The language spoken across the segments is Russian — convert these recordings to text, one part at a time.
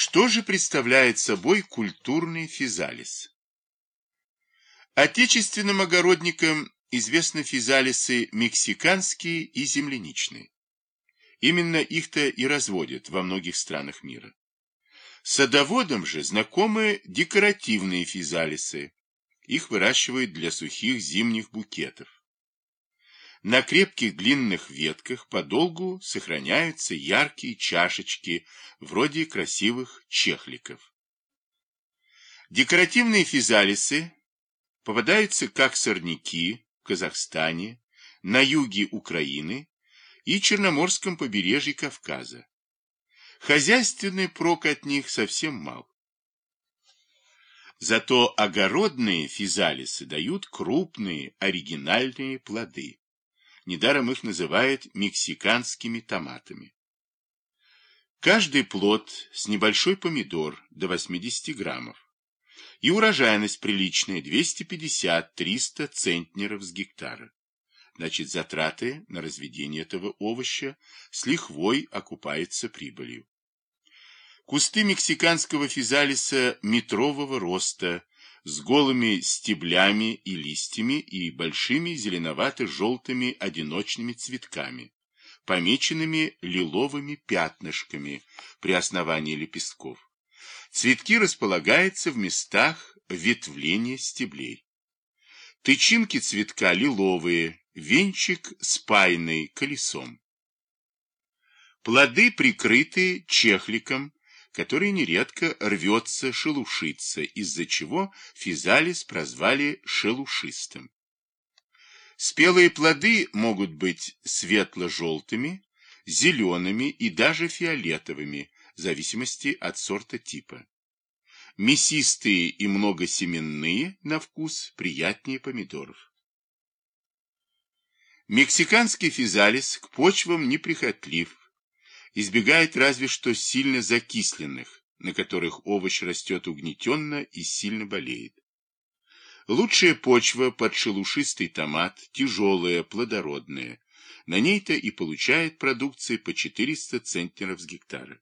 Что же представляет собой культурный физалис? Отечественным огородникам известны физалисы мексиканские и земляничные. Именно их-то и разводят во многих странах мира. Садоводам же знакомы декоративные физалисы. Их выращивают для сухих зимних букетов. На крепких длинных ветках подолгу сохраняются яркие чашечки, вроде красивых чехликов. Декоративные физалисы попадаются как сорняки в Казахстане, на юге Украины и Черноморском побережье Кавказа. Хозяйственный прок от них совсем мал. Зато огородные физалисы дают крупные оригинальные плоды. Недаром их называют мексиканскими томатами. Каждый плод с небольшой помидор до 80 граммов. И урожайность приличная 250-300 центнеров с гектара. Значит, затраты на разведение этого овоща с лихвой окупаются прибылью. Кусты мексиканского физалиса метрового роста, с голыми стеблями и листьями и большими зеленовато-желтыми одиночными цветками, помеченными лиловыми пятнышками при основании лепестков. Цветки располагаются в местах ветвления стеблей. Тычинки цветка лиловые, венчик спайный колесом. Плоды прикрыты чехликом, который нередко рвется, шелушится, из-за чего физалис прозвали шелушистым. Спелые плоды могут быть светло-желтыми, зелеными и даже фиолетовыми, в зависимости от сорта типа. Мясистые и многосеменные на вкус приятнее помидоров. Мексиканский физалис к почвам неприхотлив, избегает разве что сильно закисленных, на которых овощ растет угнетенно и сильно болеет. Лучшая почва под шелушистый томат, тяжелая, плодородная. На ней-то и получает продукции по 400 центнеров с гектара.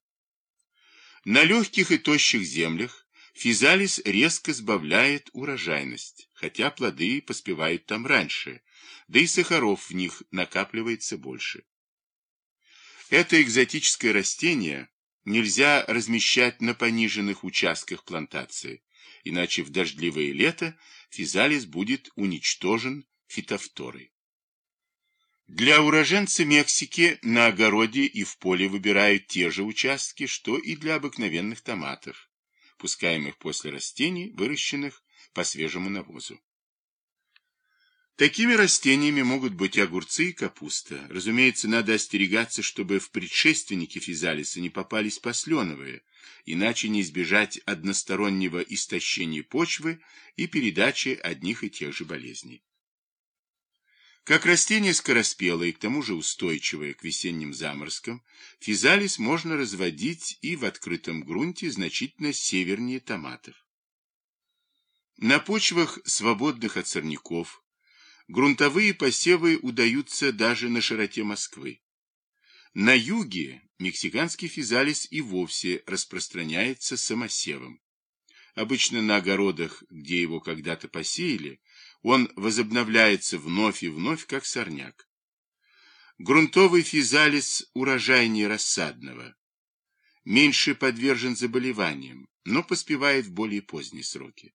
На легких и тощих землях физалис резко сбавляет урожайность, хотя плоды поспевают там раньше, да и сахаров в них накапливается больше. Это экзотическое растение нельзя размещать на пониженных участках плантации, иначе в дождливое лето физалис будет уничтожен фитофторой. Для уроженца Мексики на огороде и в поле выбирают те же участки, что и для обыкновенных томатов, пускаемых после растений, выращенных по свежему навозу. Такими растениями могут быть огурцы и капуста. Разумеется, надо остерегаться, чтобы в предшественники физалиса не попались посленовые, иначе не избежать одностороннего истощения почвы и передачи одних и тех же болезней. Как растение скороспелое и к тому же устойчивое к весенним заморозкам, физалис можно разводить и в открытом грунте значительно севернее томатов. На почвах, свободных от сорняков, грунтовые посевы удаются даже на широте Москвы. На юге мексиканский физалис и вовсе распространяется самосевом. Обычно на огородах, где его когда-то посеяли, он возобновляется вновь и вновь, как сорняк. Грунтовый физалис урожайнее рассадного. Меньше подвержен заболеваниям, но поспевает в более поздние сроки.